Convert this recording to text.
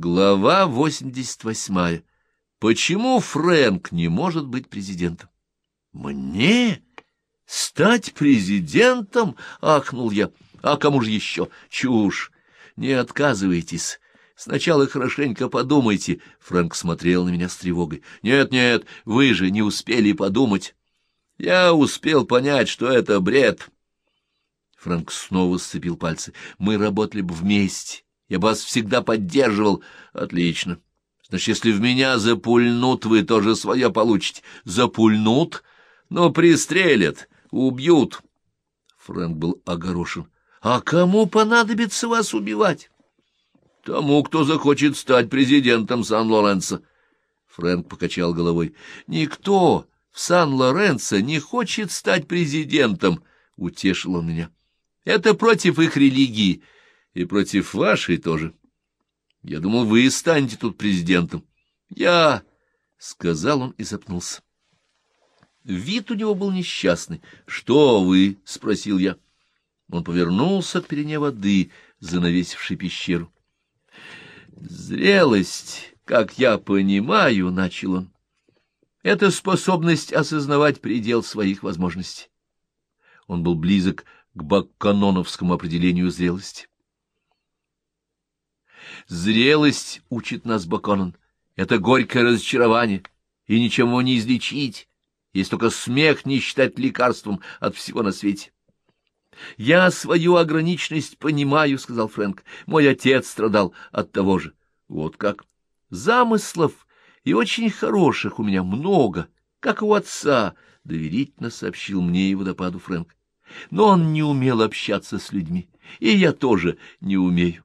Глава 88. Почему Фрэнк не может быть президентом? Мне? Стать президентом? Ахнул я. А кому же еще? Чушь. Не отказывайтесь. Сначала хорошенько подумайте. Фрэнк смотрел на меня с тревогой. Нет, нет, вы же не успели подумать. Я успел понять, что это бред. Фрэнк снова сцепил пальцы. Мы работали бы вместе. Я вас всегда поддерживал. Отлично. Значит, если в меня запульнут, вы тоже свое получите. Запульнут? Но пристрелят, убьют. Фрэнк был огорошен. А кому понадобится вас убивать? Тому, кто захочет стать президентом Сан-Лоренцо. Фрэнк покачал головой. Никто в Сан-Лоренцо не хочет стать президентом, — утешил он меня. Это против их религии и против вашей тоже. Я думал, вы станете тут президентом. Я... — сказал он и запнулся. Вид у него был несчастный. — Что вы? — спросил я. Он повернулся к перене воды, занавесившей пещеру. — Зрелость, как я понимаю, — начал он, — это способность осознавать предел своих возможностей. Он был близок к бакканоновскому определению зрелости. Зрелость, учит нас Баконон, — это горькое разочарование, и ничего не излечить, если только смех не считать лекарством от всего на свете. — Я свою ограниченность понимаю, — сказал Фрэнк. — Мой отец страдал от того же. Вот как. Замыслов и очень хороших у меня много, как у отца, — доверительно сообщил мне и водопаду Фрэнк. Но он не умел общаться с людьми, и я тоже не умею.